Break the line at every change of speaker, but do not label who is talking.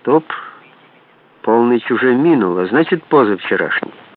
Стоп. Полночь уже минула, значит, позавчерашний.